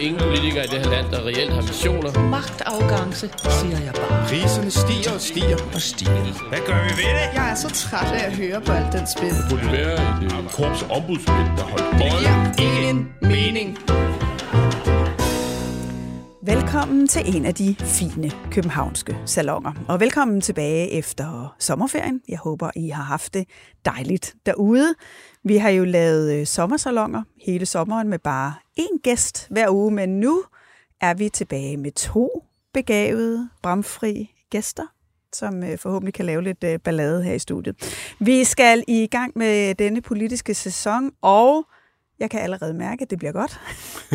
ingen politikere i det her land, der reelt har visioner. Magtafgangse, siger jeg bare. Priserne stiger og stiger og stiger. Hvad gør vi ved det? Jeg er så træt af at høre på alt den spil. Det burde være et korps ombudsmænd, der holdt Det giver ingen mening. Velkommen til en af de fine københavnske salonger. Og velkommen tilbage efter sommerferien. Jeg håber, I har haft det dejligt derude. Vi har jo lavet øh, sommersalonger hele sommeren med bare én gæst hver uge, men nu er vi tilbage med to begavede, bramfri gæster som øh, forhåbentlig kan lave lidt øh, ballade her i studiet. Vi skal i gang med denne politiske sæson, og jeg kan allerede mærke, at det bliver godt.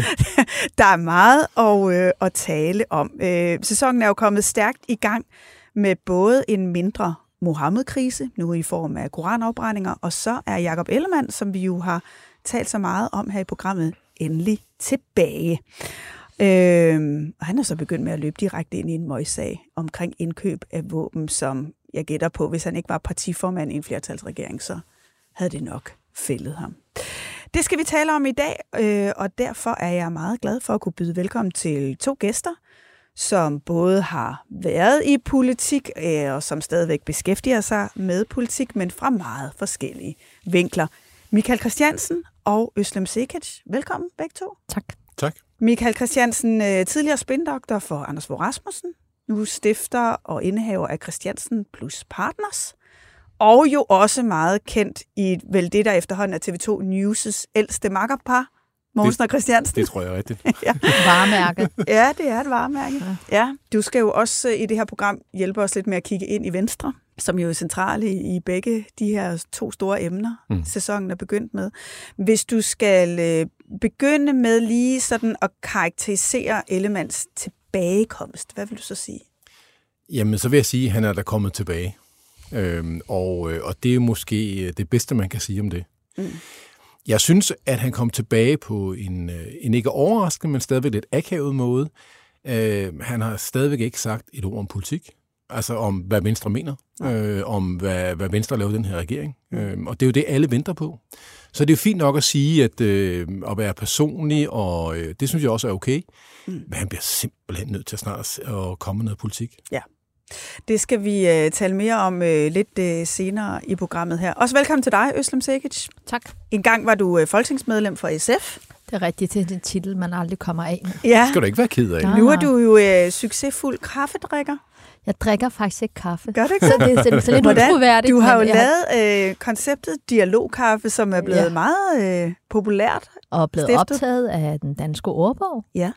der er meget at, øh, at tale om. Øh, sæsonen er jo kommet stærkt i gang med både en mindre Mohammed-krise, nu i form af koranafbrændinger, og så er Jakob Ellemann, som vi jo har talt så meget om her i programmet, endelig tilbage. Øh, og han er så begyndt med at løbe direkte ind i en møgssag omkring indkøb af våben, som jeg gætter på, hvis han ikke var partiformand i en flertalsregering, så havde det nok fældet ham. Det skal vi tale om i dag, øh, og derfor er jeg meget glad for at kunne byde velkommen til to gæster, som både har været i politik øh, og som stadigvæk beskæftiger sig med politik, men fra meget forskellige vinkler. Michael Christiansen og Øslem Sekic, velkommen begge to. Tak. Tak. Michael Christiansen, øh, tidligere spindoktor for Anders Fogh Rasmussen, nu stifter og indehaver af Christiansen Plus Partners, og jo også meget kendt i vel det, der efterhånden er TV2 News' ældste makkerpar, Mogensen og Christiansen. Det tror jeg er rigtigt. ja. Varemærke. ja, det er et varemærke. Ja. ja, du skal jo også øh, i det her program hjælpe os lidt med at kigge ind i Venstre, som jo er centrale i begge de her to store emner, mm. sæsonen er begyndt med. Hvis du skal øh, begynde med lige sådan at karakterisere Ellemands tilbagekomst, hvad vil du så sige? Jamen, så vil jeg sige, at han er der kommet tilbage. Øhm, og, øh, og det er måske det bedste, man kan sige om det. Mm. Jeg synes, at han kom tilbage på en, en ikke overraskende, men stadigvæk lidt akavet måde. Øh, han har stadigvæk ikke sagt et ord om politik. Altså om, hvad Venstre mener. Øh, om, hvad, hvad Venstre laver den her regering. Øh, og det er jo det, alle venter på. Så det er jo fint nok at sige, at, øh, at være personlig, og øh, det synes jeg også er okay. Mm. Men han bliver simpelthen nødt til snart at komme med noget politik. Ja. Det skal vi uh, tale mere om uh, lidt uh, senere i programmet her. Også velkommen til dig, Øslem Sekic. Tak. En gang var du folketingsmedlem for SF. Det er rigtigt, det er den titel, man aldrig kommer af med. Ja. Det skal du ikke være ked af. Nej. Nu er du jo uh, succesfuld kaffedrikker. Jeg drikker faktisk ikke kaffe. Gør du ikke Så det, så det er så lidt Hvordan? utroværdigt. Du har jo jeg lavet øh, konceptet dialogkaffe, som er blevet ja. Meget øh, populært. Og blevet stiftet. optaget af den danske ordbog. Ja.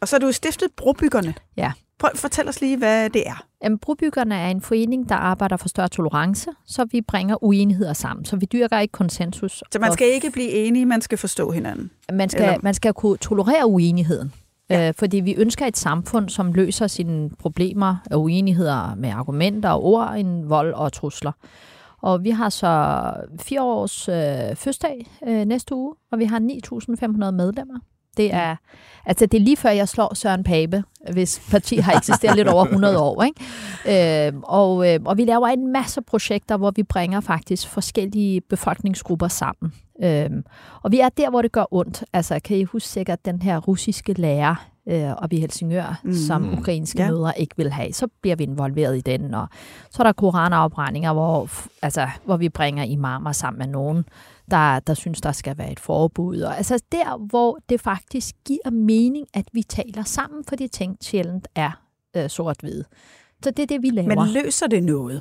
Og så har du stiftet Brobyggerne. Ja. Prøv at fortælle os lige, hvad det er. Jamen, Brobyggerne er en forening, der arbejder for større tolerance, så vi bringer uenigheder sammen. Så vi dyrker ikke konsensus. Så man skal ikke blive enige, man skal forstå hinanden. Man skal, Eller- man skal kunne tolerere uenigheden. Ja. Øh, fordi vi ønsker et samfund, som løser sine problemer og uenigheder med argumenter og ord end vold og trusler. Og vi har så fire års øh, fødselsdag øh, næste uge, og vi har 9.500 medlemmer. Det er, altså det er lige før, jeg slår Søren Pape, hvis parti har eksisteret lidt over 100 år. Ikke? Øh, og, øh, og vi laver en masse projekter, hvor vi bringer faktisk forskellige befolkningsgrupper sammen. Øh, og vi er der, hvor det gør ondt. Altså, kan I huske sikkert den her russiske lærer øh, oppe i Helsingør, mm. som ukrainske ja. mødre ikke vil have? Så bliver vi involveret i den. Og så er der koranafbrændinger, hvor, altså, hvor vi bringer imamer sammen med nogen, der, der synes, der skal være et forbud. Og, altså der, hvor det faktisk giver mening, at vi taler sammen, for de ting sjældent er øh, sort-hvide. Så det er det, vi laver. Men løser det noget?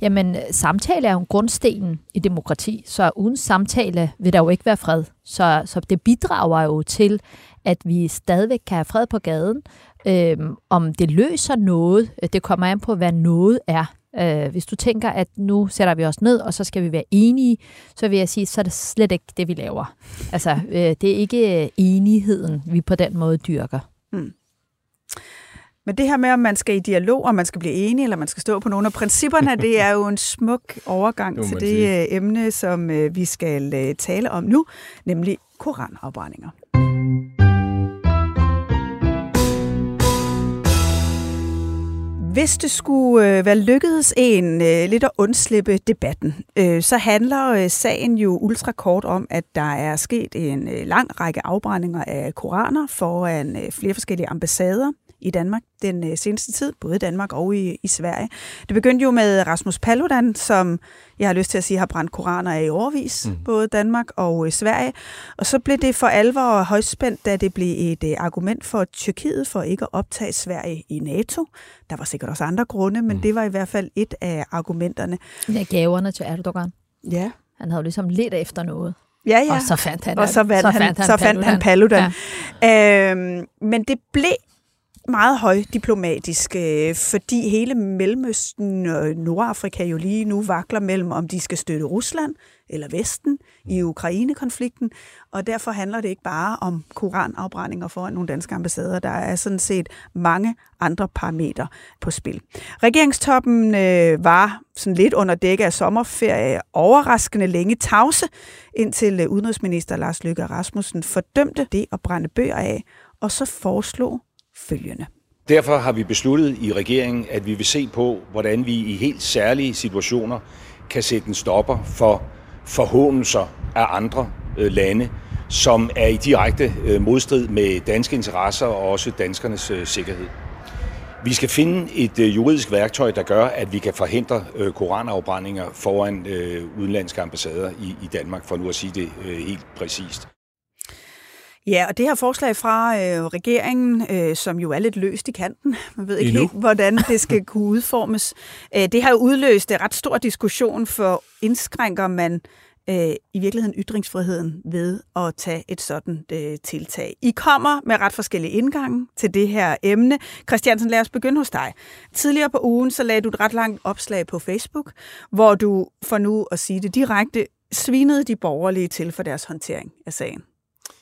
Jamen, samtale er jo grundstenen i demokrati, så uden samtale vil der jo ikke være fred. Så, så det bidrager jo til, at vi stadigvæk kan have fred på gaden. Øhm, om det løser noget, øh, det kommer an på, hvad noget er. Øh, hvis du tænker, at nu sætter vi os ned, og så skal vi være enige, så vil jeg sige, så er det slet ikke det, vi laver. Altså, øh, det er ikke øh, enigheden, vi på den måde dyrker. Men det her med, om man skal i dialog, om man skal blive enige, eller man skal stå på nogle af principperne, det er jo en smuk overgang Det til det sige. øh, emne, som øh, vi skal tale om nu, nemlig koranafbrændinger. Hvis det skulle øh, være lykkedes en øh, lidt at undslippe debatten, øh, så handler øh, sagen jo ultrakort om, at der er sket en øh, lang række afbrændinger af koraner foran øh, flere forskellige ambassader i Danmark den øh, seneste tid, både i Danmark og i, i Sverige. Det begyndte jo med Rasmus Paludan, som jeg har lyst til at sige har brændt koraner af i overvis, mm. både Danmark og øh, Sverige. Og så blev det for alvor højspændt, da det blev et øh, argument for Tyrkiet for ikke at optage Sverige i NATO. Der var sikkert også andre grunde, men mm. det var i hvert fald et af argumenterne. Ja, gaverne til Erdogan. Ja. Han havde jo ligesom let efter noget. Ja, ja. Og så fandt han, og så, vandt så han, så fandt han Paludan. Ja. Øhm, men det blev meget højdiplomatisk, øh, fordi hele Mellemøsten og Nordafrika jo lige nu vakler mellem, om de skal støtte Rusland eller Vesten i Ukraine-konflikten, og derfor handler det ikke bare om koranafbrændinger foran nogle danske ambassader. Der er sådan set mange andre parametre på spil. Regeringstoppen øh, var sådan lidt under dække af sommerferie overraskende længe tavse, indtil øh, udenrigsminister Lars Løkke Rasmussen fordømte det at brænde bøger af, og så foreslog følgende. Derfor har vi besluttet i regeringen, at vi vil se på, hvordan vi i helt særlige situationer kan sætte en stopper for forhåndelser af andre øh, lande, som er i direkte øh, modstrid med danske interesser og også danskernes øh, sikkerhed. Vi skal finde et juridisk værktøj, der gør, at vi kan forhindre koranafbrændinger foran udenlandske ambassader i, i Danmark, for nu at sige det helt præcist. Ja, og det her forslag fra øh, regeringen, øh, som jo er lidt løst i kanten, man ved ikke Endnu. helt, hvordan det skal kunne udformes, øh, det har jo udløst en ret stor diskussion, for indskrænker man øh, i virkeligheden ytringsfriheden ved at tage et sådan øh, tiltag. I kommer med ret forskellige indgange til det her emne. Christiansen, lad os begynde hos dig. Tidligere på ugen, så lagde du et ret langt opslag på Facebook, hvor du, for nu at sige det direkte, svinede de borgerlige til for deres håndtering af sagen.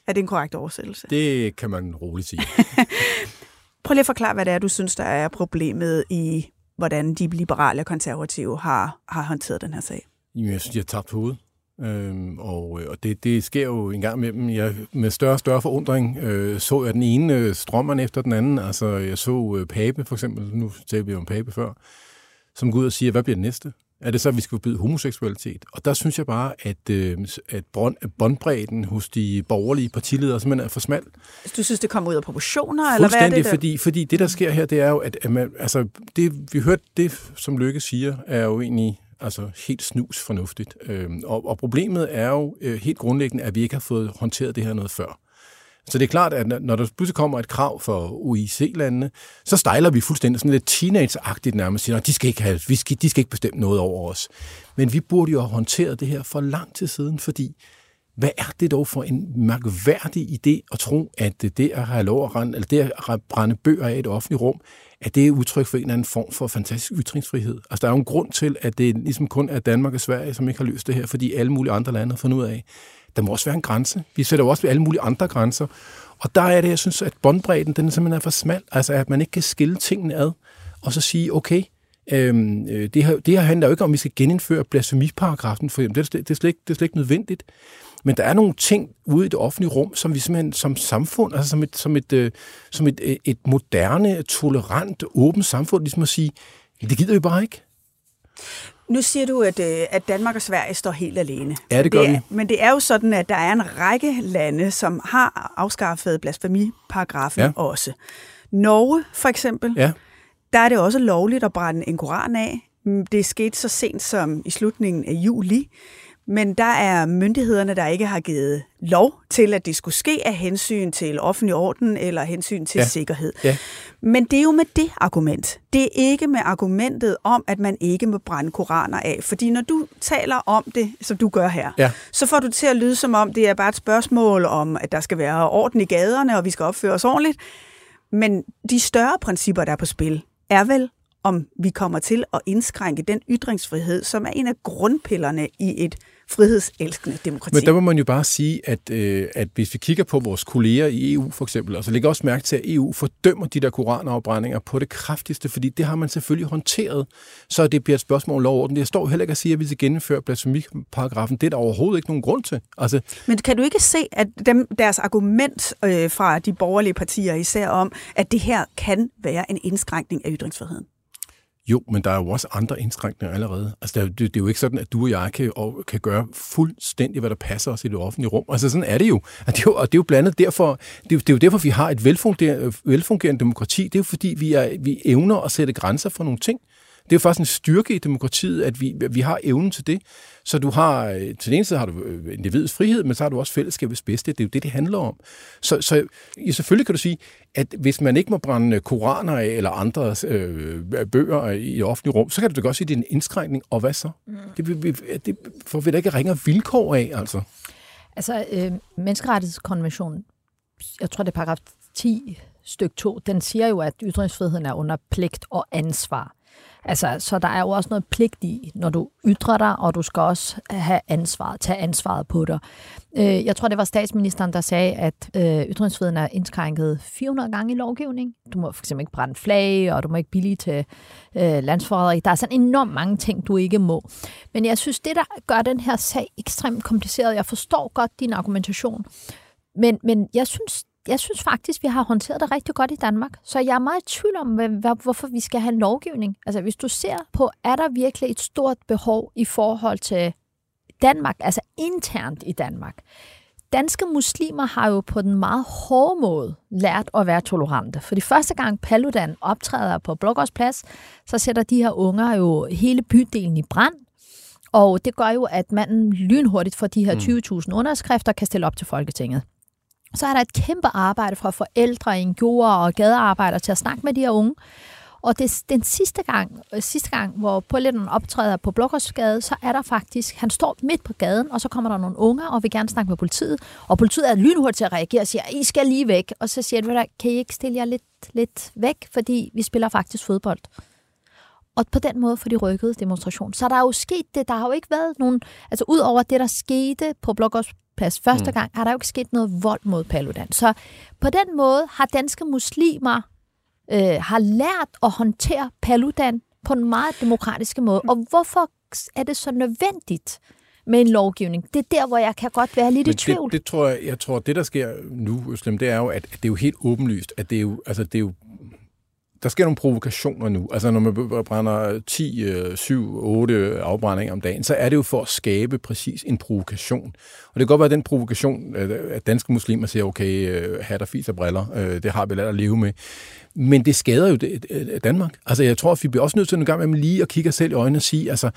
Er det en korrekt oversættelse? Det kan man roligt sige. Prøv lige at forklare, hvad det er, du synes, der er problemet i, hvordan de liberale og konservative har, har håndteret den her sag. Jamen, jeg synes, de har tabt hovedet. Øhm, og og det, det sker jo en gang imellem. Jeg, med større og større forundring øh, så jeg den ene øh, strømmeren efter den anden. Altså, jeg så øh, Pape, for eksempel, nu talte vi om Pape før, som går ud og siger, hvad bliver det næste? Er det så, at vi skal forbyde homoseksualitet? Og der synes jeg bare, at, øh, at båndbredden hos de borgerlige partiledere simpelthen er for smal. Du synes, det kommer ud af proportioner, eller hvad er det? Der? fordi, fordi det, der sker her, det er jo, at, at man, altså, det, vi hørte det, som Lykke siger, er jo egentlig altså, helt snus fornuftigt. Øhm, og, og problemet er jo øh, helt grundlæggende, at vi ikke har fået håndteret det her noget før. Så det er klart, at når- der pludselig kommer et krav for OIC-landene, så stejler vi fuldstændig sådan lidt teenage-agtigt nærmest, siger, de skal, ikke have, vi skal, de skal ikke bestemme noget over os. Men vi burde jo have håndteret det her for lang tid siden, fordi hvad er det dog for en mærkværdig idé at tro, at det at have lov at rende, eller det at brænde bøger af i et offentligt rum, at det er udtryk for en eller anden form for fantastisk ytringsfrihed. Altså, der er jo en grund til, at det ligesom kun er Danmark og Sverige, som ikke har løst det her, fordi alle mulige andre lande har fundet ud af, der må også være en grænse. Vi sætter jo også ved alle mulige andre grænser. Og der er det, jeg synes, at båndbredden, den simpelthen er for smal. Altså, at man ikke kan skille tingene ad, og så sige, okay, Øhm, øh, det, her, det her handler jo ikke om, at vi skal genindføre blasfemiparagrafen, for det er, slet- det, er slet ikke, det er slet ikke nødvendigt. Men der er nogle ting ude i det offentlige rum, som vi simpelthen som samfund, altså som et, som et, øh, som et, øh, et moderne, tolerant, åbent samfund, ligesom at sige, det gider vi bare ikke. Nu siger du, at, øh, at Danmark og Sverige står helt alene. Ja, det gør er, vi. Men det er jo sådan, at der er en række lande, som har afskaffet blasfemiparagrafen Ja. ja. også. Norge for eksempel, Ja. der er det også lovligt at brænde en koran af. Mm, Det skete så sent som i slutningen af juli. Men der er myndighederne, der ikke har givet lov til, at det skulle ske af hensyn til offentlig orden eller hensyn til Ja. sikkerhed. Ja. Men det er jo med det argument. Det er ikke med argumentet om, at man ikke må brænde koraner af. Fordi når du taler om det, som du gør her, Ja. så får du til at lyde som om, det er bare et spørgsmål om, at der skal være orden i gaderne, og vi skal opføre os ordentligt. Men de større principper, der er på spil, er vel, om vi kommer til at indskrænke den ytringsfrihed, som er en af grundpillerne i et frihedselskende demokrati. Men der må man jo bare sige, at, øh, at hvis vi kigger på vores kolleger i EU for eksempel, og så lægger også mærke til, at EU fordømmer de der koranafbrændinger på det kraftigste, fordi det har man selvfølgelig håndteret, så det bliver et spørgsmål om lov orden. Jeg står heller ikke at sige, at vi skal gennemføre blasfemiparagrafen. Det er der overhovedet ikke nogen grund til. Altså, Men kan du ikke se, at dem, deres argument øh, fra de borgerlige partier især om, at det her kan være en indskrænkning af ytringsfriheden? Jo, men der er jo også andre indskrænkninger allerede. Altså, det, det er jo ikke sådan, at du og jeg kan, og, kan gøre fuldstændig, hvad der passer os i det offentlige rum. Altså, sådan er det jo. Og det er jo, og det er jo blandt andet derfor, det er, det er jo derfor, vi har et velfungerende, velfungerende demokrati. Det er jo fordi, vi, er, vi evner at sætte grænser for nogle ting. Det er jo faktisk en styrke i demokratiet, at vi, vi har evnen til det. Så du har, øh, til den ene side har du øh, individets frihed, men så har du også fællesskabets bedste. Det er jo det, det handler om. Så, så ja, selvfølgelig kan du sige, at hvis man ikke må brænde koraner af eller andre øh, bøger i det offentlige rum, så kan du da godt sige, at det er en indskrænkning. Og hvad så? Mm. Det, det får vi da ikke ringer vilkår af, altså. Altså, øh, menneskerettighedskonventionen, jeg tror det er paragraf 10 styk 2, den siger jo, at ytringsfriheden er under pligt og ansvar. Altså, så der er jo også noget pligt i, når du ytrer dig, og du skal også have ansvar, tage ansvaret på dig. Øh, jeg tror, det var statsministeren, der sagde, at øh, ytringsfriheden er indskrænket 400 gange i lovgivning. Du må fx ikke brænde flag, og du må ikke billige til øh, landsforræderi. Der er sådan enormt mange ting, du ikke må. Men jeg synes, det der gør den her sag ekstremt kompliceret, jeg forstår godt din argumentation, men, men jeg synes, jeg synes faktisk, vi har håndteret det rigtig godt i Danmark. Så jeg er meget i tvivl om, hvorfor vi skal have en lovgivning. Altså hvis du ser på, er der virkelig et stort behov i forhold til Danmark, altså internt i Danmark. Danske muslimer har jo på den meget hårde måde lært at være tolerante. For de første gang Paludan optræder på Blågårdsplads, så sætter de her unger jo hele bydelen i brand. Og det gør jo, at manden lynhurtigt får de her 20.000 mm. underskrifter kan stille op til Folketinget så er der et kæmpe arbejde fra forældre, NGO'er og gadearbejdere til at snakke med de her unge. Og det, den sidste gang, øh, sidste gang, hvor Paludan optræder på Blågårdsgade, så er der faktisk, han står midt på gaden, og så kommer der nogle unger og vil gerne snakke med politiet. Og politiet er lynhurtigt til at reagere og siger, I skal lige væk. Og så siger de, kan I ikke stille jer lidt, lidt væk, fordi vi spiller faktisk fodbold. Og på den måde får de rykket demonstration. Så der er jo sket det. Der har jo ikke været nogen... Altså ud over det, der skete på Blågårdsplads første mm. gang, har der jo ikke sket noget vold mod Paludan. Så på den måde har danske muslimer øh, har lært at håndtere Paludan på en meget demokratisk måde. Og hvorfor er det så nødvendigt med en lovgivning? Det er der, hvor jeg kan godt være lidt Men i tvivl. Det, det tror jeg, jeg tror, det der sker nu, Øslem, det er jo, at det er jo helt åbenlyst, at det er jo, altså, det er jo der sker nogle provokationer nu. Altså når man brænder 10, 7, 8 afbrændinger om dagen, så er det jo for at skabe præcis en provokation. Og det kan godt være, at den provokation, at danske muslimer siger, okay, øh, hat og fis og briller, øh, det har vi lært at leve med. Men det skader jo øh, Danmark. Altså jeg tror, at vi bliver også nødt til en gang med lige at kigge os selv i øjnene og sige, altså,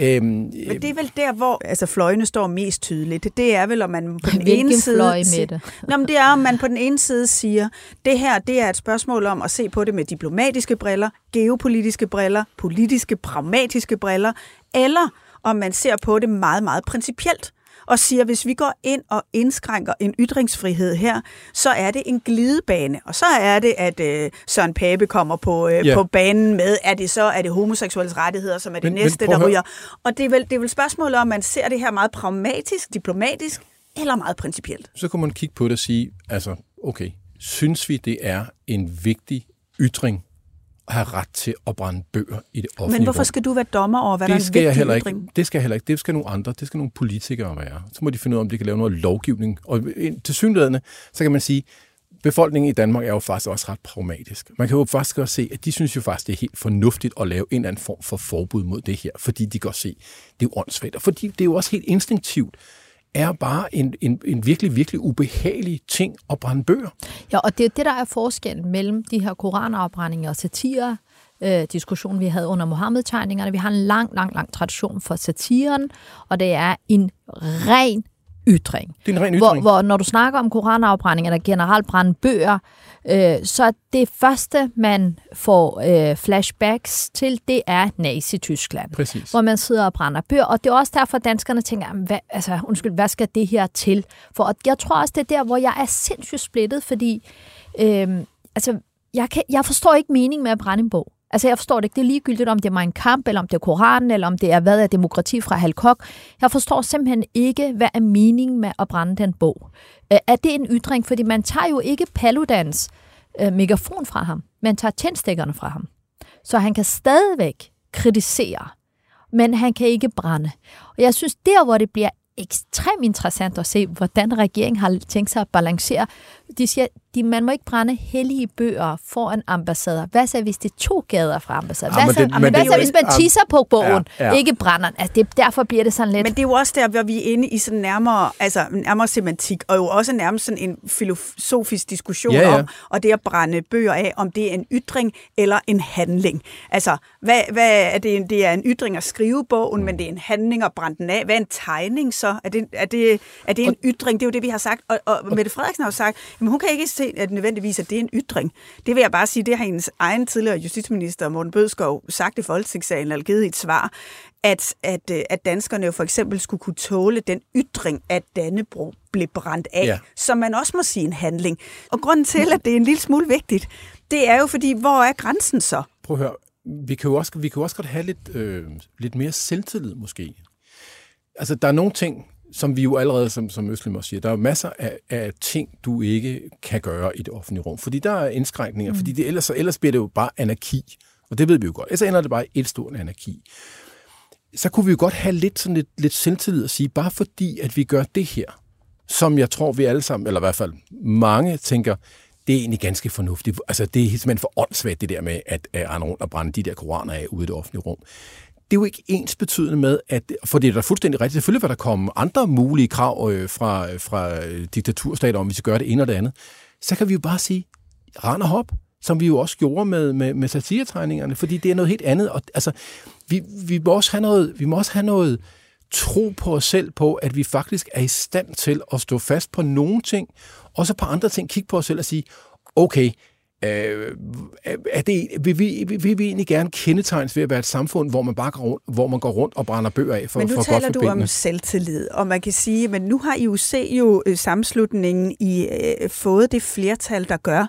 Øhm, Men det er vel der, hvor altså, fløjene står mest tydeligt. Det er vel, om man på den Hvilken ene side... fløj med det? Nå, men det er, om man på den ene side siger, det her det er et spørgsmål om at se på det med diplomatiske briller, geopolitiske briller, politiske, pragmatiske briller, eller om man ser på det meget, meget principielt og siger, hvis vi går ind og indskrænker en ytringsfrihed her, så er det en glidebane. Og så er det, at øh, Søren Pape kommer på, øh, ja. på banen med, er det så er det homoseksuelles rettigheder, som er det men, næste, men der ryger. Og det er, vel, det er vel spørgsmålet om, man ser det her meget pragmatisk, diplomatisk, eller meget principielt. Så kan man kigge på det og sige, altså, okay, synes vi, det er en vigtig ytring have ret til at brænde bøger i det offentlige Men hvorfor skal du være dommer over, hvad det der er skal jeg heller ikke. Det skal jeg heller ikke. Det skal nogle andre. Det skal nogle politikere være. Så må de finde ud af, om de kan lave noget lovgivning. Og til synligheden, så kan man sige, befolkningen i Danmark er jo faktisk også ret pragmatisk. Man kan jo faktisk også se, at de synes jo faktisk, det er helt fornuftigt at lave en eller anden form for forbud mod det her, fordi de kan se, det er jo åndssvagt. Og fordi det er jo også helt instinktivt, er bare en, en, en virkelig, virkelig ubehagelig ting at brænde bøger. Ja, og det er det, der er forskellen mellem de her koranafbrændinger og satire, øh, diskussion, vi havde under Mohammed-tegningerne. Vi har en lang, lang, lang tradition for satiren, og det er en ren ytring. Det er en ren Hvor, ytring. hvor når du snakker om koranafbrænding eller generelt brænde bøger, øh, så det første, man får øh, flashbacks til, det er Nazi-Tyskland. Præcis. Hvor man sidder og brænder bøger. Og det er også derfor, at danskerne tænker, "Jamen, hvad, altså, undskyld, hvad skal det her til? For jeg tror også, det er der, hvor jeg er sindssygt splittet, fordi øh, altså, jeg, kan, jeg forstår ikke mening med at brænde en bog. Altså, jeg forstår det ikke. Det er ligegyldigt, om det er Mein kamp, eller om det er Koranen, eller om det er, hvad er demokrati fra Halkok. Jeg forstår simpelthen ikke, hvad er meningen med at brænde den bog. Øh, er det en ytring? Fordi man tager jo ikke Paludans øh, megafon fra ham. Man tager tændstikkerne fra ham. Så han kan stadigvæk kritisere, men han kan ikke brænde. Og jeg synes, der hvor det bliver ekstremt interessant at se, hvordan regeringen har tænkt sig at balancere. De siger, de, man må ikke brænde hellige bøger for en ambassader. Hvad så, hvis det er to gader fra ambassader? Ja, hvad så, det, hvad så hvis man tisser på bogen, ja, ja. ikke brænder altså, det, Derfor bliver det sådan lidt... Men det er jo også der, hvor vi er inde i sådan nærmere, altså, nærmere semantik, og jo også nærmest sådan en filosofisk diskussion ja, ja. om, og det at brænde bøger af, om det er en ytring eller en handling. Altså, hvad, hvad er det? Det er en ytring at skrive bogen, men det er en handling at brænde den af. Hvad er en tegning så? Er det, er det, er det en ytring? Det er jo det, vi har sagt. Og, og Mette Frederiksen har jo sagt, at hun kan ikke se, at nødvendigvis, at det er en ytring. Det vil jeg bare sige, det har hendes egen tidligere justitsminister, Morten Bødskov, sagt i Folketingssalen, eller givet et svar, at, at, øh, at danskerne jo for eksempel skulle kunne tåle den ytring, at Dannebro blev brændt af, ja. som man også må sige en handling. Og grunden til, at det er en lille smule vigtigt, det er jo fordi, hvor er grænsen så? Prøv at høre, vi kan jo også, vi kan jo også godt have lidt, øh, lidt mere selvtillid måske. Altså, der er nogle ting, som vi jo allerede, som, som Østlem også siger, der er masser af, af ting, du ikke kan gøre i det offentlige rum. Fordi der er indskrænkninger, mm. fordi det, ellers, ellers bliver det jo bare anarki. Og det ved vi jo godt. Ellers ender det bare et stort anarki. Så kunne vi jo godt have lidt, sådan lidt, lidt selvtillid at sige, bare fordi, at vi gør det her, som jeg tror, vi alle sammen, eller i hvert fald mange, tænker, det er egentlig ganske fornuftigt. Altså, det er simpelthen for åndssvagt, det der med at, at rende rundt og brænde de der koraner af ude i det offentlige rum det er jo ikke ens betydende med, at, for det er da fuldstændig rigtigt, selvfølgelig vil der komme andre mulige krav øh, fra, øh, fra øh, diktaturstater, om vi skal gøre det ene og det andet. Så kan vi jo bare sige, rand og hop, som vi jo også gjorde med, med, med satiretegningerne, fordi det er noget helt andet. Og, altså, vi, vi, må også have noget, vi må også have noget tro på os selv på, at vi faktisk er i stand til at stå fast på nogle ting, og så på andre ting kigge på os selv og sige, okay, Øh, er det, vil, vi, vil vi egentlig gerne kendetegnes ved at være et samfund, hvor man bare går rundt, hvor man går rundt og brænder bøger af for, Men nu for taler du om selvtillid, og man kan sige, men nu har IUC jo øh, sammenslutningen i øh, fået det flertal, der gør,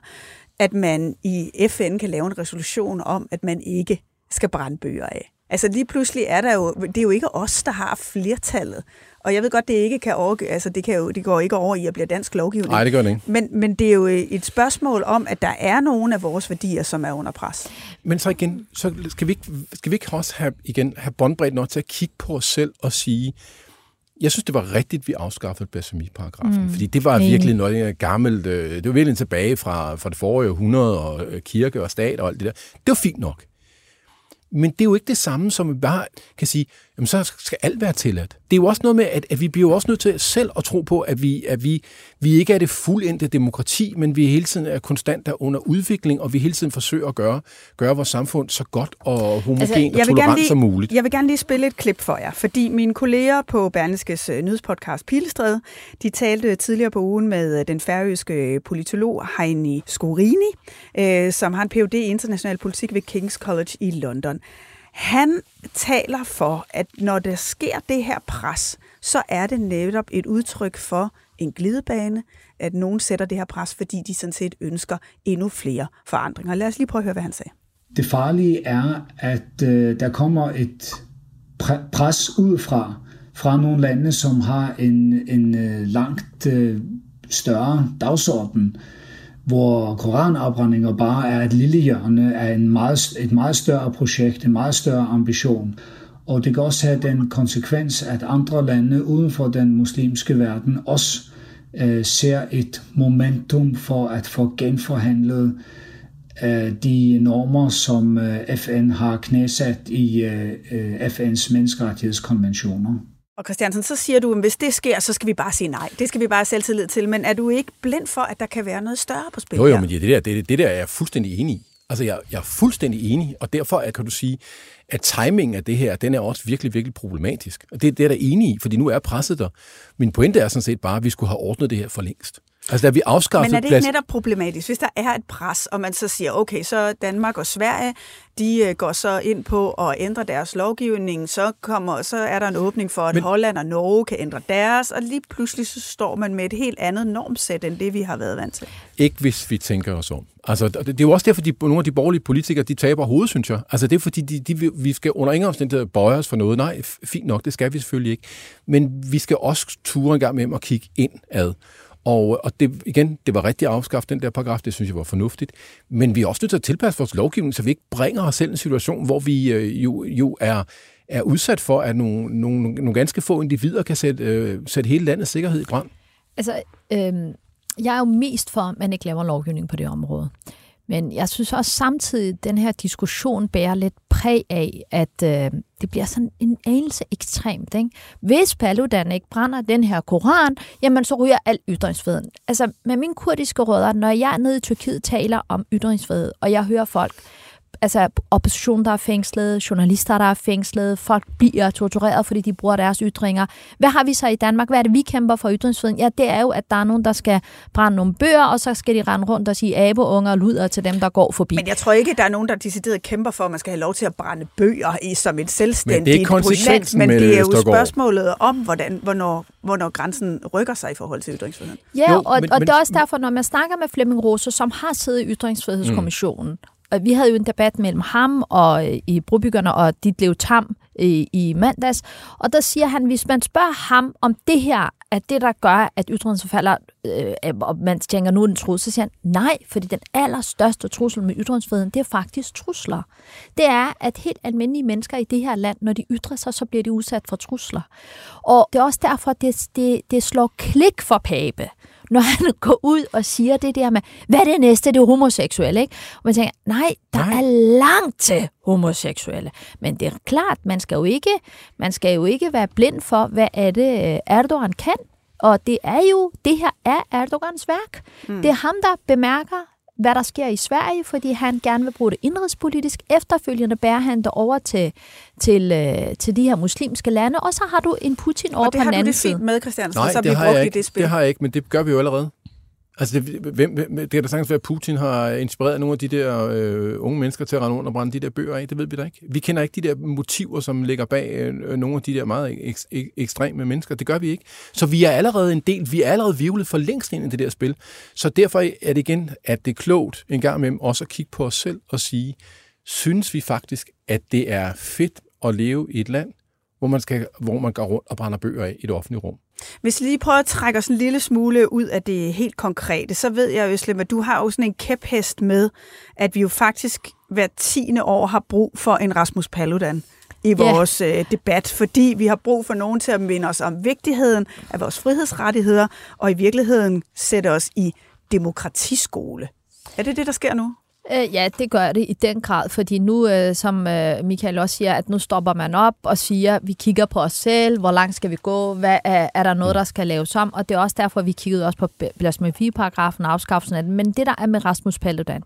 at man i FN kan lave en resolution om, at man ikke skal brænde bøger af. Altså lige pludselig er der jo, det er jo ikke os, der har flertallet. Og jeg ved godt, det ikke kan over, altså det, kan jo, det går ikke over i at blive dansk lovgivning. Nej, det gør det ikke. Men, men det er jo et spørgsmål om, at der er nogle af vores værdier, som er under pres. Men så igen, så skal vi ikke, skal vi ikke også have, igen, have båndbredt nok til at kigge på os selv og sige, jeg synes, det var rigtigt, vi afskaffede blasfemiparagrafen, mm. fordi det var virkelig noget gammelt, øh, det var virkelig tilbage fra, fra det forrige århundrede, og øh, kirke og stat og alt det der. Det var fint nok. Men det er jo ikke det samme, som vi bare kan sige, jamen så skal alt være tilladt. Det er jo også noget med, at, at vi bliver jo også nødt til selv at tro på, at vi, at vi, vi ikke er det fuldendte demokrati, men vi hele tiden er konstant der under udvikling, og vi hele tiden forsøger at gøre, gøre vores samfund så godt og homogen altså, og tolerant lige, som muligt. Jeg vil gerne lige spille et klip for jer, fordi mine kolleger på Berlingskes øh, nyhedspodcast Pilestræde, de talte tidligere på ugen med øh, den færøske politolog Heini Skorini, øh, som har en Ph.D. i international politik ved King's College i London. Han taler for, at når der sker det her pres, så er det netop et udtryk for en glidebane, at nogen sætter det her pres, fordi de sådan set ønsker endnu flere forandringer. Lad os lige prøve at høre, hvad han sagde. Det farlige er, at øh, der kommer et pres udefra, fra nogle lande, som har en, en øh, langt øh, større dagsorden, hvor koranafbrændinger bare er et lille hjørne af en meget, et meget større projekt, en meget større ambition. Og det kan også have den konsekvens, at andre lande uden for den muslimske verden også øh, ser et momentum for at få genforhandlet øh, de normer, som øh, FN har knæsat i øh, øh FN's menneskerettighedskonventioner. Og Christiansen, så siger du, at hvis det sker, så skal vi bare sige nej. Det skal vi bare have selvtillid til. Men er du ikke blind for, at der kan være noget større på spil Jo, jo, men det der, det, det der er jeg fuldstændig enig i. Altså, jeg, jeg er fuldstændig enig, og derfor kan du sige, at timingen af det her, den er også virkelig, virkelig problematisk. Og det, det er der enig i, fordi nu er presset der. Min pointe er sådan set bare, at vi skulle have ordnet det her for længst. Altså, da vi afskaffede Men er det ikke netop problematisk, hvis der er et pres, og man så siger, okay, så Danmark og Sverige, de øh, går så ind på at ændre deres lovgivning, så, kommer, så er der en åbning for, at Men... Holland og Norge kan ændre deres, og lige pludselig så står man med et helt andet normsæt, end det vi har været vant til. Ikke hvis vi tænker os om. Altså, det er jo også derfor, at de, nogle af de borgerlige politikere, de taber hovedet, synes jeg. Altså, det er fordi, de, de, vi skal under ingen omstændighed bøje os for noget. Nej, fint nok, det skal vi selvfølgelig ikke. Men vi skal også ture en gang med at kigge ind ad. Og, og det, igen, det var rigtig afskaffet, den der paragraf, det synes jeg var fornuftigt. Men vi er også nødt til at tilpasse vores lovgivning, så vi ikke bringer os selv i en situation, hvor vi øh, jo, jo er, er udsat for, at nogle, nogle, nogle ganske få individer kan sætte, øh, sætte hele landets sikkerhed i brand. Altså, øh, jeg er jo mest for, at man ikke laver lovgivning på det område. Men jeg synes også samtidig, at den her diskussion bærer lidt præg af, at øh, det bliver sådan en anelse ekstremt. Ikke? Hvis Paludan ikke brænder den her koran, jamen så ryger al ytringsfriheden. Altså med mine kurdiske rødder, når jeg er nede i Tyrkiet taler om ytringsfrihed, og jeg hører folk, altså opposition, der er fængslet, journalister, der er fængslet, folk bliver tortureret, fordi de bruger deres ytringer. Hvad har vi så i Danmark? Hvad er det, vi kæmper for ytringsfriheden? Ja, det er jo, at der er nogen, der skal brænde nogle bøger, og så skal de rende rundt og sige abeunger og luder til dem, der går forbi. Men jeg tror ikke, der er nogen, der decideret kæmper for, at man skal have lov til at brænde bøger i som et selvstændigt men det er konsekvensen men det er jo spørgsmålet om, hvordan, hvornår, hvornår grænsen rykker sig i forhold til ytringsfriheden. Ja, jo, og, men, og men, det er også derfor, når man snakker med Flemming Rose, som har siddet i Ytringsfrihedskommissionen, mm vi havde jo en debat mellem ham og øh, i Brobyggerne og Ditlev Tam i, i mandags, og der siger han, hvis man spørger ham om det her at det, der gør, at ytringsfriheden falder, øh, og man tænker, nu er den trussel, så siger han, nej, fordi den allerstørste trussel med ytringsfriheden, det er faktisk trusler. Det er, at helt almindelige mennesker i det her land, når de ytrer sig, så bliver de udsat for trusler. Og det er også derfor, det, det, det slår klik for Pape når han går ud og siger det der med, hvad er det næste, det er homoseksuelle, ikke? Og man tænker, nej, der nej. er langt til homoseksuelle. Men det er klart, man skal jo ikke, man skal jo ikke være blind for, hvad er det øh, Erdogan kan. Og det er jo, det her er Erdogans værk. Mm. Det er ham, der bemærker, hvad der sker i Sverige, fordi han gerne vil bruge det indrigspolitisk. Efterfølgende bærer han det over til, til, øh, til de her muslimske lande, og så har du en Putin over på den anden side. Og det har du det fint med, Christiansen, Nej, så det vi har brugt i det spil. det har jeg ikke, men det gør vi jo allerede. Altså, det, hvem, det kan da sagtens være, at Putin har inspireret nogle af de der øh, unge mennesker til at rende rundt og brænde de der bøger af. Det ved vi da ikke. Vi kender ikke de der motiver, som ligger bag øh, nogle af de der meget ek, ek, ekstreme mennesker. Det gør vi ikke. Så vi er allerede en del, vi er allerede vivlet for længst ind i det der spil. Så derfor er det igen, at det er klogt en gang imellem også at kigge på os selv og sige, synes vi faktisk, at det er fedt at leve i et land, hvor man, skal, hvor man går rundt og brænder bøger af i det offentlige rum. Hvis vi lige prøver at trække os en lille smule ud af det helt konkrete, så ved jeg, Øslem, at du har jo sådan en kæphest med, at vi jo faktisk hver tiende år har brug for en Rasmus Paludan i vores yeah. øh, debat, fordi vi har brug for nogen til at minde os om vigtigheden af vores frihedsrettigheder, og i virkeligheden sætte os i demokratiskole. Er det det, der sker nu? Øh, ja, det gør det i den grad, fordi nu, øh, som øh, Michael også siger, at nu stopper man op og siger, at vi kigger på os selv, hvor langt skal vi gå, hvad er, er der noget, der skal laves om, og det er også derfor, vi kiggede også på blasfemiparagrafen og afskaffelsen af den, men det der er med Rasmus Paludan,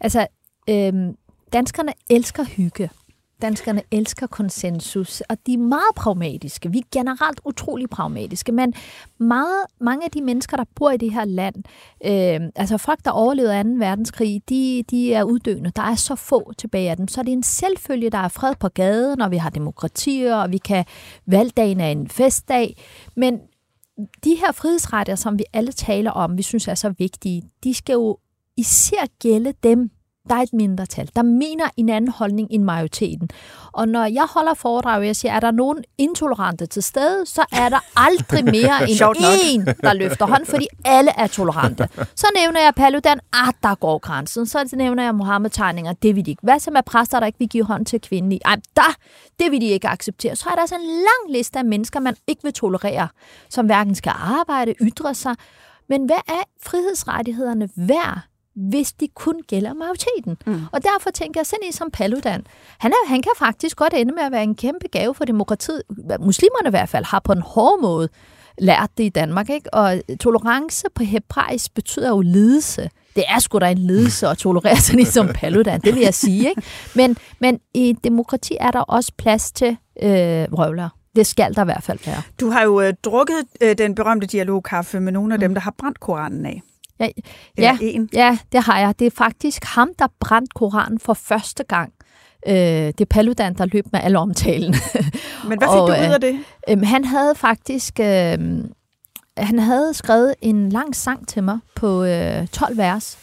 altså, øh, danskerne elsker hygge. Danskerne elsker konsensus, og de er meget pragmatiske. Vi er generelt utrolig pragmatiske, men meget, mange af de mennesker, der bor i det her land, øh, altså folk, der overlevede 2. verdenskrig, de, de er uddøende. Der er så få tilbage af dem, så det er en selvfølge, der er fred på gaden, og vi har demokratier, og vi kan valgdagen er en festdag. Men de her frihedsretter, som vi alle taler om, vi synes er så vigtige, de skal jo især gælde dem, der er et mindretal, der mener en anden holdning end majoriteten. Og når jeg holder foredrag, og jeg siger, er der nogen intolerante til stede, så er der aldrig mere end en, der løfter hånd, fordi alle er tolerante. Så nævner jeg Paludan, ah, der går grænsen. Så nævner jeg Mohammed-tegninger, det vil de ikke. Hvad så med præster, der ikke vil give hånd til kvinden? Ej, der, det vil de ikke acceptere. Så er der altså en lang liste af mennesker, man ikke vil tolerere, som hverken skal arbejde, ytre sig. Men hvad er frihedsrettighederne værd, hvis de kun gælder majoriteten. Mm. Og derfor tænker jeg sådan en som Paludan. Han, er, han kan faktisk godt ende med at være en kæmpe gave for demokratiet. Muslimerne i hvert fald har på en hård måde lært det i Danmark. Ikke? Og tolerance på hebraisk betyder jo lidelse. Det er sgu da en lidelse at tolerere sådan en som Paludan, det vil jeg sige. Ikke? Men, men i demokrati er der også plads til øh, røvler. Det skal der i hvert fald være. Du har jo øh, drukket øh, den berømte dialogkaffe med nogle af dem, der har brændt Koranen af. Ja, ja, en. ja, det har jeg. Det er faktisk ham, der brændte Koranen for første gang. Øh, det er Paludan, der løb med alle omtalen. Men hvad fik Og, du ud øh, af det? Øhm, han havde faktisk øh, han havde skrevet en lang sang til mig på øh, 12 vers,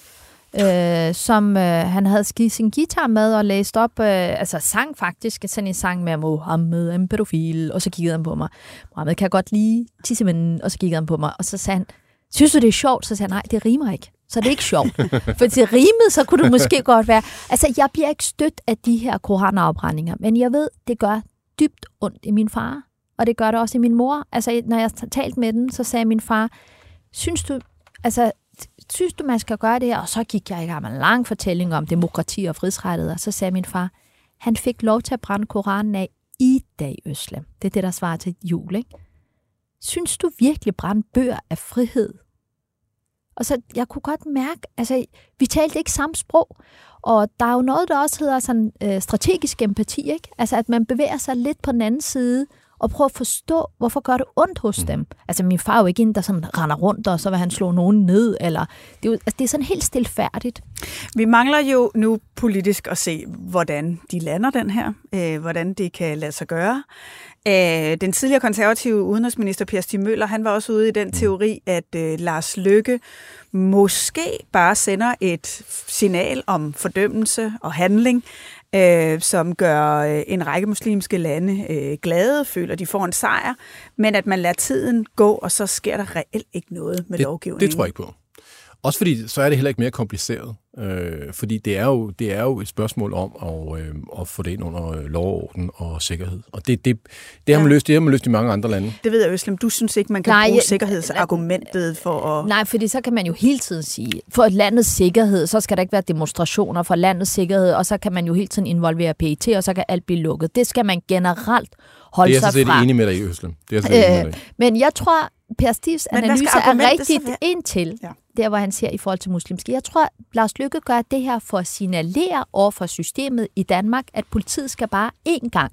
øh, som øh, han havde skidt sin guitar med og læst op, øh, altså sang faktisk, sådan en sang med Mohammed en pædofil, og så kiggede han på mig. Mohammed kan jeg godt lide tissemænden, og så kiggede han på mig, og så sagde han, synes du det er sjovt? Så sagde jeg, nej, det rimer ikke. Så det er ikke sjovt. For til rimet, så kunne det måske godt være. Altså, jeg bliver ikke stødt af de her koranafbrændinger, men jeg ved, det gør dybt ondt i min far, og det gør det også i min mor. Altså, når jeg talte med den, så sagde min far, synes du, altså, synes du, man skal gøre det her? Og så gik jeg i gang med en lang fortælling om demokrati og frihedsrettigheder. Så sagde min far, han fik lov til at brænde Koranen af i dag, Øslem. Det er det, der svarer til jul, ikke? Synes du virkelig, brænde bøger af frihed? Og så, jeg kunne godt mærke, altså, vi talte ikke samme sprog. Og der er jo noget, der også hedder sådan, øh, strategisk empati, ikke? Altså, at man bevæger sig lidt på den anden side, og prøver at forstå, hvorfor gør det ondt hos dem. Altså, min far er jo ikke en, der sådan render rundt, og så vil han slå nogen ned, eller... Det er, jo, altså, det er sådan helt stilfærdigt. Vi mangler jo nu politisk at se, hvordan de lander den her, øh, hvordan det kan lade sig gøre. Øh, den tidligere konservative udenrigsminister Per Stig Møller, han var også ude i den teori, at øh, Lars Løkke måske bare sender et signal om fordømmelse og handling, øh, som gør øh, en række muslimske lande øh, glade, føler, de får en sejr, men at man lader tiden gå, og så sker der reelt ikke noget med det, lovgivningen. Det tror jeg ikke på. Også fordi, så er det heller ikke mere kompliceret. Øh, fordi det er, jo, det er jo et spørgsmål om at, øh, at få det ind under øh, lovorden og sikkerhed. Og det, det, det, har man Ja. løst, det har man løst i mange andre lande. Det ved jeg, Øslem. Du synes ikke, man kan Nej, bruge jeg- sikkerhedsargumentet for at... Nej, fordi så kan man jo hele tiden sige, for landets sikkerhed, så skal der ikke være demonstrationer for landets sikkerhed, og så kan man jo hele tiden involvere PET, og så kan alt blive lukket. Det skal man generelt holde Det er jeg sig så set fra. enig med dig i, Øslem. Det er jeg så set enig med dig i. Men jeg tror, Per Stivs analyse er rigtigt indtil Ja der, hvor han ser i forhold til muslimske. Jeg tror, Lars Lykke gør det her for at signalere over for systemet i Danmark, at politiet skal bare én gang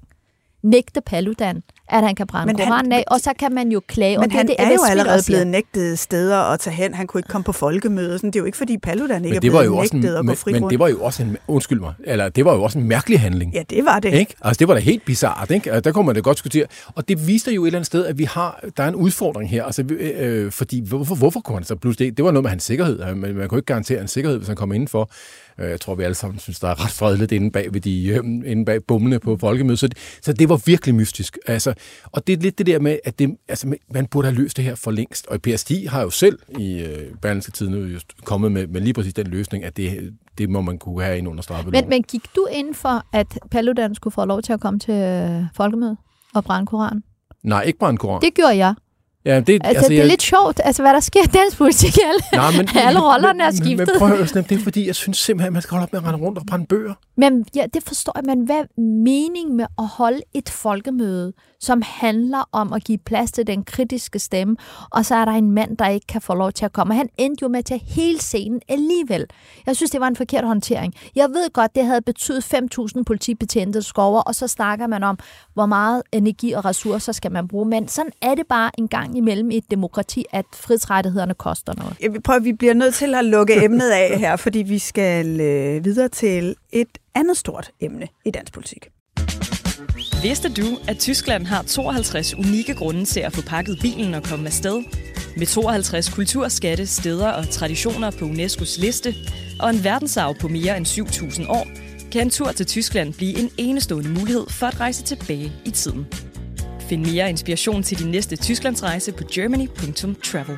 nægte Paludan, at han kan brænde Men han- Koranen af, og så kan man jo klage. og Men det, han det, er jo allerede blevet nægtet steder at tage hen. Han kunne ikke komme på folkemøder. Sådan. Det er jo ikke, fordi Paludan ikke Men er det, var blevet jo også en, nægtet at gå men, fri men rundt. det var jo også en, undskyld mig, eller det var jo også en mærkelig handling. Ja, det var det. Ikke? Altså, det var da helt bizart, ikke? Altså, Der kunne man da godt diskutere. Og det viste jo et eller andet sted, at vi har, der er en udfordring her. Altså, øh, fordi hvorfor, hvorfor kunne han så pludselig det? Var noget med hans sikkerhed. Men man kunne ikke garantere en sikkerhed, hvis han kom indenfor. Øh, Jeg tror, vi alle sammen synes, der er ret fredeligt inde bag, ved de, øh, inde bag bommene på folkemødet. Så det, så det var virkelig mystisk. Altså, og det er lidt det der med, at det, altså, man burde have løst det her for længst. Og PSD har jo selv i øh, Berlingske Tiden just kommet med, med lige præcis den løsning, at det, det må man kunne have ind under straffeloven. Men, men gik du ind for, at Paludan skulle få lov til at komme til øh, folkemødet og brænde Koran? Nej, ikke brænde koran. Det gjorde jeg. Ja, det, Altså, altså det er jeg- lidt sjovt, altså hvad der sker i dansk politik. Alle, Nej, men, alle rollerne er skiftet. Men, men prøv at høre, det er fordi, jeg synes simpelthen, at man skal holde op med at rende rundt og brænde bøger. Men ja, det forstår jeg, men hvad er mening med at holde et folkemøde, som handler om at give plads til den kritiske stemme, og så er der en mand, der ikke kan få lov til at komme. Han endte jo med at tage hele scenen alligevel. Jeg synes, det var en forkert håndtering. Jeg ved godt, det havde betydet 5.000 politibetjente skover, og så snakker man om, hvor meget energi og ressourcer skal man bruge. Men sådan er det bare en gang imellem i et demokrati, at frihedsrettighederne koster noget. Jeg vil prøve, vi bliver nødt til at lukke emnet af her, fordi vi skal øh, videre til et andet stort emne i dansk politik. Vidste du, at Tyskland har 52 unikke grunde til at få pakket bilen og komme afsted? Med 52 kulturskatte, steder og traditioner på UNESCO's liste, og en verdensarv på mere end 7.000 år, kan en tur til Tyskland blive en enestående mulighed for at rejse tilbage i tiden. Find mere inspiration til din næste Tysklandsrejse på germany.travel.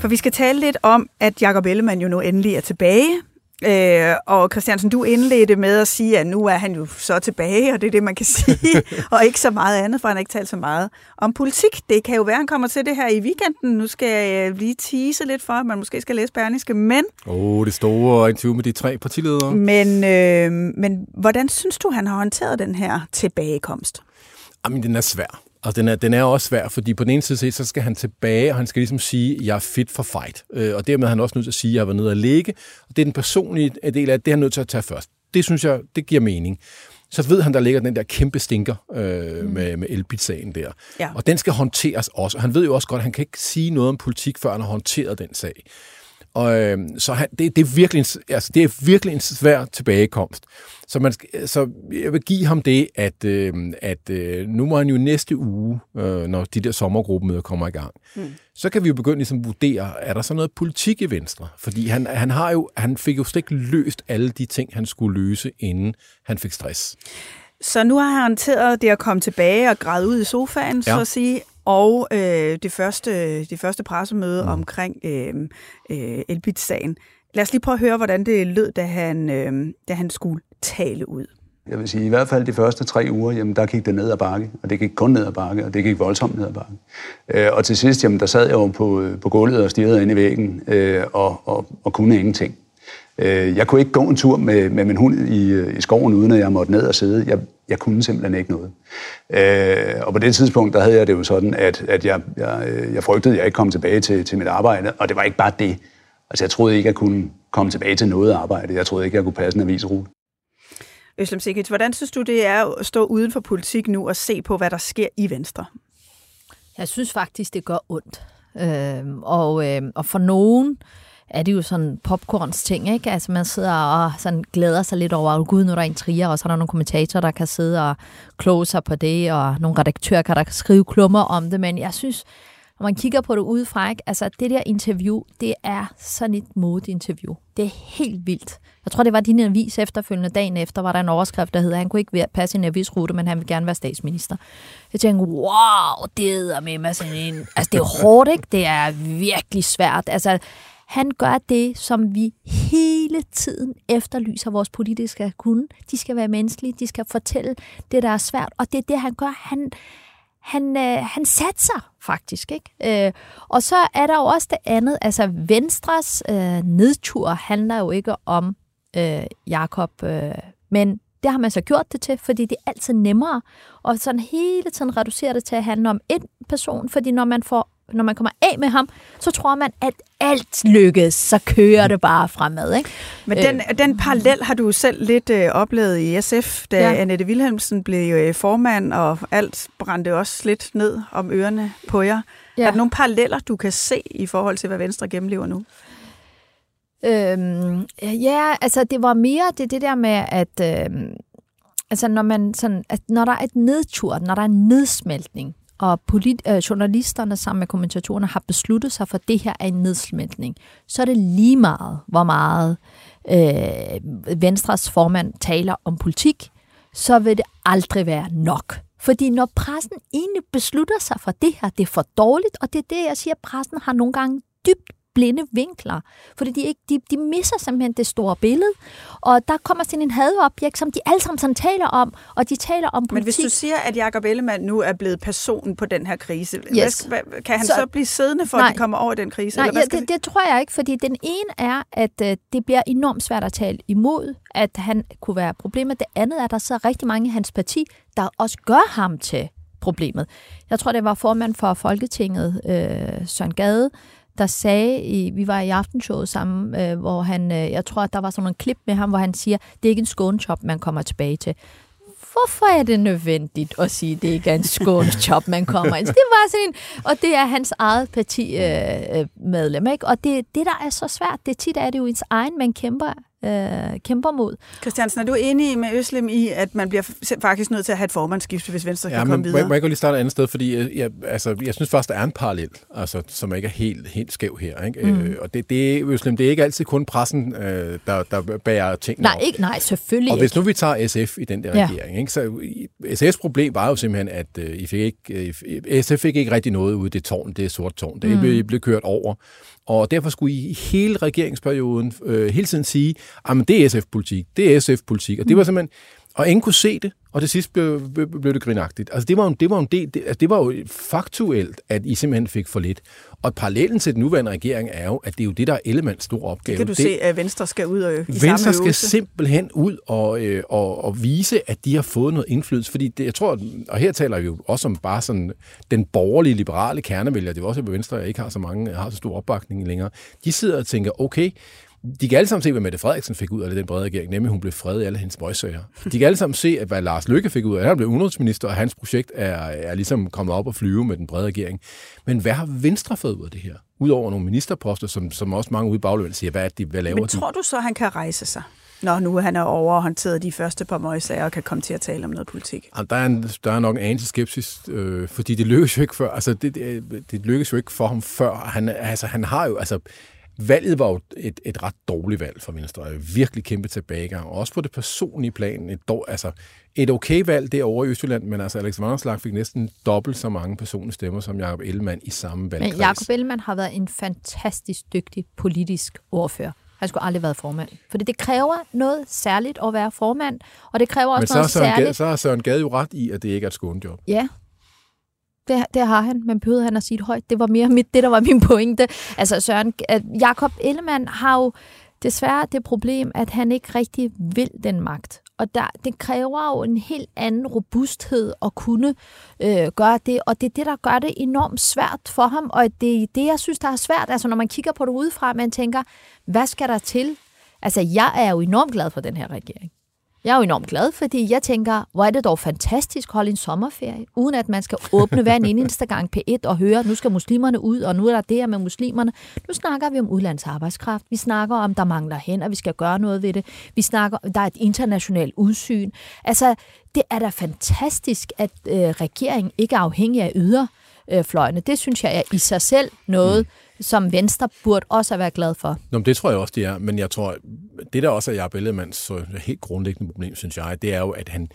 For vi skal tale lidt om, at Jakob Ellemann jo nu endelig er tilbage. Øh, og Christiansen, du indledte med at sige, at nu er han jo så tilbage, og det er det, man kan sige, og ikke så meget andet, for han har ikke talt så meget om politik. Det kan jo være, at han kommer til det her i weekenden. Nu skal jeg lige tease lidt for, at man måske skal læse Berlingske, men, Åh, oh, det store interview med de tre partiledere. men, øh, men hvordan synes du, han har håndteret den her tilbagekomst? Jamen, den er svær. Og den er, den er også svær, fordi på den ene side, så skal han tilbage, og han skal ligesom sige, jeg er fit for fight. Øh, og dermed er han også nødt til at sige, at jeg har været nede og ligge. Og det er den personlige del af det, er han nødt til at tage først. Det synes jeg, det giver mening så ved han, der ligger den der kæmpe stinker øh, mm. med, med elbit-sagen der. Ja. Og den skal håndteres også. Og han ved jo også godt, at han kan ikke sige noget om politik, før han har håndteret den sag. Og, øh, så han, det, det, er virkelig en, altså, det er virkelig en svær tilbagekomst. Så, man, så jeg vil give ham det, at, øh, at øh, nu må han jo næste uge, øh, når de der sommergruppemøder kommer i gang, mm. så kan vi jo begynde ligesom at vurdere, er der så noget politik i Venstre? Fordi han, han, har jo, han fik jo slet ikke løst alle de ting, han skulle løse, inden han fik stress. Så nu har han håndteret det at komme tilbage og græde ud i sofaen, ja. så at sige, og øh, det, første, det første pressemøde mm. omkring øh, øh, Elbit-sagen. Lad os lige prøve at høre, hvordan det lød, da han, øh, da han skulle tale ud. Jeg vil sige, i hvert fald de første tre uger, jamen, der gik det ned ad bakke, og det gik kun ned ad bakke, og det gik voldsomt ned ad bakke. Øh, og til sidst, jamen, der sad jeg jo på, øh, på gulvet og stirrede ind i væggen, øh, og, og, og kunne ingenting. Øh, jeg kunne ikke gå en tur med, med min hund i, øh, i skoven, uden at jeg måtte ned og sidde. Jeg, jeg kunne simpelthen ikke noget. Øh, og på det tidspunkt, der havde jeg det jo sådan, at, at jeg, jeg, øh, jeg frygtede, at jeg ikke kom tilbage til, til mit arbejde, og det var ikke bare det. Altså, jeg troede ikke, at jeg kunne komme tilbage til noget arbejde. Jeg troede ikke, at jeg kunne passe en avisrute. Øslem Sikic, hvordan synes du, det er at stå uden for politik nu og se på, hvad der sker i Venstre? Jeg synes faktisk, det gør ondt. Øh, og, øh, og for nogen er det jo sådan popcorns ting, ikke? Altså man sidder og sådan glæder sig lidt over, at gud, nu er der en trier, og så er der nogle kommentatorer, der kan sidde og kloge sig på det, og nogle redaktører, der kan skrive klummer om det, men jeg synes, når man kigger på det udefra, ikke? altså det der interview, det er sådan et modeinterview. Det er helt vildt. Jeg tror, det var din avis efterfølgende dagen efter, var der en overskrift, der hedder, han kunne ikke passe en avisrute, men han vil gerne være statsminister. Jeg tænkte, wow, det er med sådan en... Altså, det er hårdt, ikke? Det er virkelig svært. Altså, han gør det, som vi hele tiden efterlyser vores politiske kunne. De skal være menneskelige, de skal fortælle det, der er svært, og det er det, han gør. Han, han, øh, han satser faktisk. ikke. Øh, og så er der jo også det andet, altså Venstres øh, nedtur handler jo ikke om øh, Jakob, øh, men det har man så gjort det til, fordi det er altid nemmere, og sådan hele tiden reducerer det til at handle om en person, fordi når man får når man kommer af med ham, så tror man, at alt lykkes, så kører det bare fremad. Ikke? Men den, øh. den parallel har du selv lidt øh, oplevet i SF, da ja. Annette Wilhelmsen blev øh, formand, og alt brændte også lidt ned om ørerne på jer. Ja. Er der nogle paralleller, du kan se i forhold til, hvad Venstre gennemlever nu? Øhm, ja, altså det var mere det, det der med, at øh, altså når, man sådan, at når der er et nedtur, når der er en nedsmeltning, og polit, øh, journalisterne sammen med kommentatorerne har besluttet sig for, at det her er en nedsmeltning, så er det lige meget, hvor meget øh, Venstres formand taler om politik, så vil det aldrig være nok. Fordi når pressen egentlig beslutter sig for det her, det er for dårligt, og det er det, jeg siger, pressen har nogle gange dybt blinde vinkler, fordi de, ikke, de, de misser simpelthen det store billede, og der kommer sådan en hadobjekt, som de alle sammen sådan taler om, og de taler om politik. Men hvis du siger, at Jacob Ellemann nu er blevet personen på den her krise, yes. hvad, kan han så, så blive siddende for, nej, at de kommer over den krise? Nej, eller hvad ja, det, det tror jeg ikke, fordi den ene er, at uh, det bliver enormt svært at tale imod, at han kunne være problemet. Det andet er, at der så rigtig mange i hans parti, der også gør ham til problemet. Jeg tror, det var formand for Folketinget, øh, Søren Gade, der sagde, i, vi var i aftenshowet sammen, øh, hvor han, øh, jeg tror, at der var sådan en klip med ham, hvor han siger, det er ikke en skånechop, man kommer tilbage til. Hvorfor er det nødvendigt at sige, at det ikke er en skånechop, man kommer ind? Det var sådan en, og det er hans eget parti øh, øh medlem, ikke? Og det, det, der er så svært, det tit er det jo ens egen, man kæmper øh, kæmper mod. Christiansen, er du enig med Øslem i, at man bliver faktisk nødt til at have et formandsskifte, hvis Venstre ja, kan komme videre? Må jeg, lige starte et andet sted, fordi øh, jeg, altså, jeg synes faktisk, der er en parallel, altså, som ikke er helt, helt skæv her. Ikke? Mm. Øh, og det, det, Øslem, det er ikke altid kun pressen, øh, der, der bærer ting Nej, ikke, nej, selvfølgelig Og hvis nu vi tager SF i den der ja. regering, ikke? så SF's problem var jo simpelthen, at øh, I fik ikke, øh, SF fik ikke rigtig noget ud af det tårn, det sort tårn. Det mm. blev, blev kørt over. Og derfor skulle I hele regeringsperioden øh, hele tiden sige, at det er SF-politik, det er SF-politik. Og det var mm. simpelthen, Og ingen kunne se det, og til sidst blev, blev, det grinagtigt. Altså det var jo, det var en del, det, altså det var jo faktuelt, at I simpelthen fik for lidt. Og parallellen til den nuværende regering er jo, at det er jo det, der er Ellemands store opgave. Det kan du det, se, at Venstre skal ud og i Venstre samme skal simpelthen ud og, øh, og, og vise, at de har fået noget indflydelse. Fordi det, jeg tror, og her taler vi jo også om bare sådan den borgerlige, liberale kernevælger. Det er jo også, at Venstre ikke har så mange, har så stor opbakning længere. De sidder og tænker, okay, de kan alle sammen se, hvad Mette Frederiksen fik ud af den brede regering, nemlig hun blev fredet i alle hendes møgssager. De kan alle sammen se, at hvad Lars Løkke fik ud af, han blev udenrigsminister, og hans projekt er, er ligesom kommet op og flyve med den brede regering. Men hvad har Venstre fået ud af det her? Udover nogle ministerposter, som, som også mange ude i bagløbet siger, hvad, er det, hvad laver Men tror de? du så, han kan rejse sig? Når nu han er overhåndteret de første par møgssager og kan komme til at tale om noget politik. Jamen, Der er, en, der er nok en anelse skepsis, øh, fordi det lykkes jo ikke før. Altså, det, det, det lykkes jo ikke for ham før. Han, altså, han har jo, altså, valget var jo et, et ret dårligt valg for Venstre. Virkelig kæmpe tilbagegang. Også på det personlige plan. Et, dår, altså, et okay valg derovre i Østjylland, men altså Alex Vanderslag fik næsten dobbelt så mange personlige stemmer som Jacob Ellemann i samme valgkreds. Men Jacob Ellemann har været en fantastisk dygtig politisk ordfører. Han skulle aldrig have været formand. Fordi det kræver noget særligt at være formand, og det kræver også Men så, noget Søren, særligt... Gade, så har Søren Gade jo ret i, at det ikke er et skånejob. Ja, det, det har han, men behøvede han at sige det højt. Det var mere mit, det, der var min pointe. Altså Søren, Jakob Ellemann har jo desværre det problem, at han ikke rigtig vil den magt. Og der, det kræver jo en helt anden robusthed at kunne øh, gøre det, og det er det, der gør det enormt svært for ham, og det er det, jeg synes, der er svært. Altså når man kigger på det udefra, man tænker, hvad skal der til? Altså jeg er jo enormt glad for den her regering. Jeg er jo enormt glad, fordi jeg tænker, hvor er det dog fantastisk at holde en sommerferie, uden at man skal åbne hver en eneste gang P1 og høre, nu skal muslimerne ud, og nu er der det her med muslimerne. Nu snakker vi om udlandsarbejdskraft. Vi snakker om, der mangler hænder, vi skal gøre noget ved det. Vi snakker, der er et internationalt udsyn. Altså, det er da fantastisk, at øh, regeringen ikke er afhængig af yderfløjene. Det synes jeg er i sig selv noget, mm som Venstre burde også have været glad for. Nå, men det tror jeg også, det er. Men jeg tror, det der også er Jacob Ellemanns så helt grundlæggende problem, synes jeg, det er jo, at han,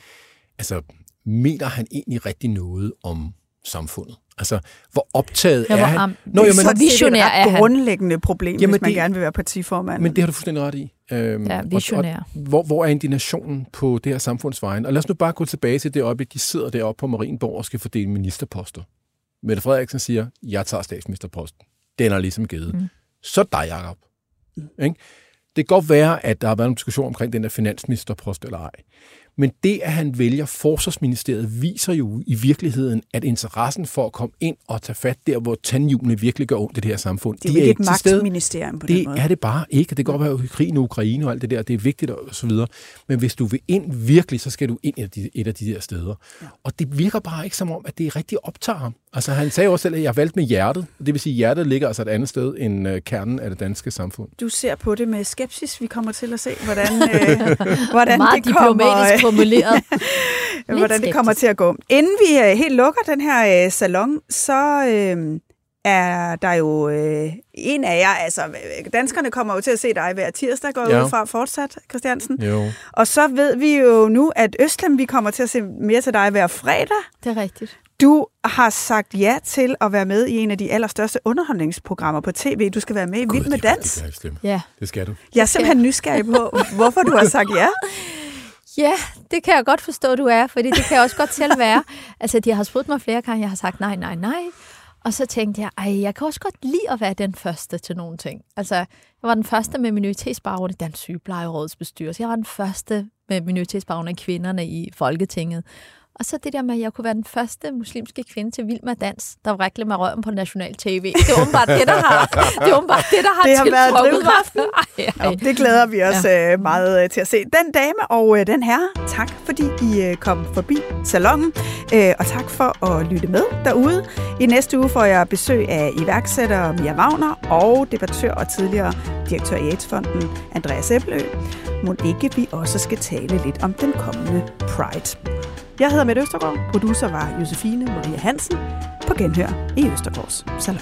altså, mener han egentlig rigtig noget om samfundet? Altså, hvor optaget Ja, er hvor han? am- Nå, det er sådan set visionær et er han. grundlæggende problem, Jamen, Jamen, hvis man det- gerne vil være partiformand. Men det har du fuldstændig ret i. Øhm, Ja, og- visionær. Og, hvor, hvor er indignationen på det her samfundsvejen? Og lad os nu bare gå tilbage til det øjeblik, de sidder deroppe på Marienborg og skal fordele ministerposter. Mette Frederiksen siger, jeg tager statsministerposten. Den er ligesom givet. Mm. Så dig, Jacob. Mm. Ikke? Det kan godt være, at der har været en diskussion omkring den der finansministerpost eller ej. Men det, at han vælger Forsvarsministeriet, viser jo i virkeligheden, at interessen for at komme ind og tage fat der, hvor tandhjulene virkelig gør ondt i det her samfund, det er jo de ikke et magtministerium på den Det måde. er det bare ikke. Det kan godt være krigen i Ukraine og alt det der, det er vigtigt og så videre. Men hvis du vil ind virkelig, så skal du ind et af de, et af de der steder. Ja. Og det virker bare ikke som om, at det rigtig optager ham. Altså han sagde også selv, at jeg valgte med hjertet. Det vil sige, at hjertet ligger altså et andet sted end øh, kernen af det danske samfund. Du ser på det med skepsis. Vi kommer til at se, hvordan, øh, hvordan Meget det kommer, diplomatisk formuleret. hvordan det kommer til at gå. Inden vi øh, helt lukker den her øh, salon, så øh, er der jo øh, en af jer, altså øh, danskerne kommer jo til at se dig hver tirsdag, går Ja. ud fra fortsat, Christiansen. Jo. Og så ved vi jo nu, at Østlem, vi kommer til at se mere til dig hver fredag. Det er rigtigt. Du har sagt ja til at være med i en af de allerstørste underholdningsprogrammer på tv. Du skal være med i Vild med Dans. Det. Ja. det skal du. Jeg er simpelthen nysgerrig på, hvorfor du har sagt ja. Ja, det kan jeg godt forstå, du er, fordi det kan jeg også godt selv være. Altså, de har spurgt mig flere gange, jeg har sagt nej, nej, nej. Og så tænkte jeg, ej, jeg kan også godt lide at være den første til nogle ting. Altså, jeg var den første med minoritetsbaggrund i Dansk Sygeplejerådets bestyrelse. Jeg var den første med minoritetsbaggrund af kvinderne i Folketinget. Og så det der med, at jeg kunne være den første muslimske kvinde til Vild med Dans, der vrikkede med røven på national tv. Det er åbenbart det, der har, det er åbenbart det, der har, Det har været mig. drivkraften. Ej, ej. Nå, det glæder vi os ja. meget øh, til at se. Den dame og øh, den herre, tak fordi I øh, kom forbi salongen. Øh, og tak for at lytte med derude. I næste uge får jeg besøg af iværksætter Mia Wagner og debattør og tidligere direktør i AIDS-fonden Andreas Æbelø. Må ikke vi også skal tale lidt om den kommende Pride. Jeg hedder Mette Østergaard. Producer var Josefine Maria Hansen. På genhør i Østergaards Salon.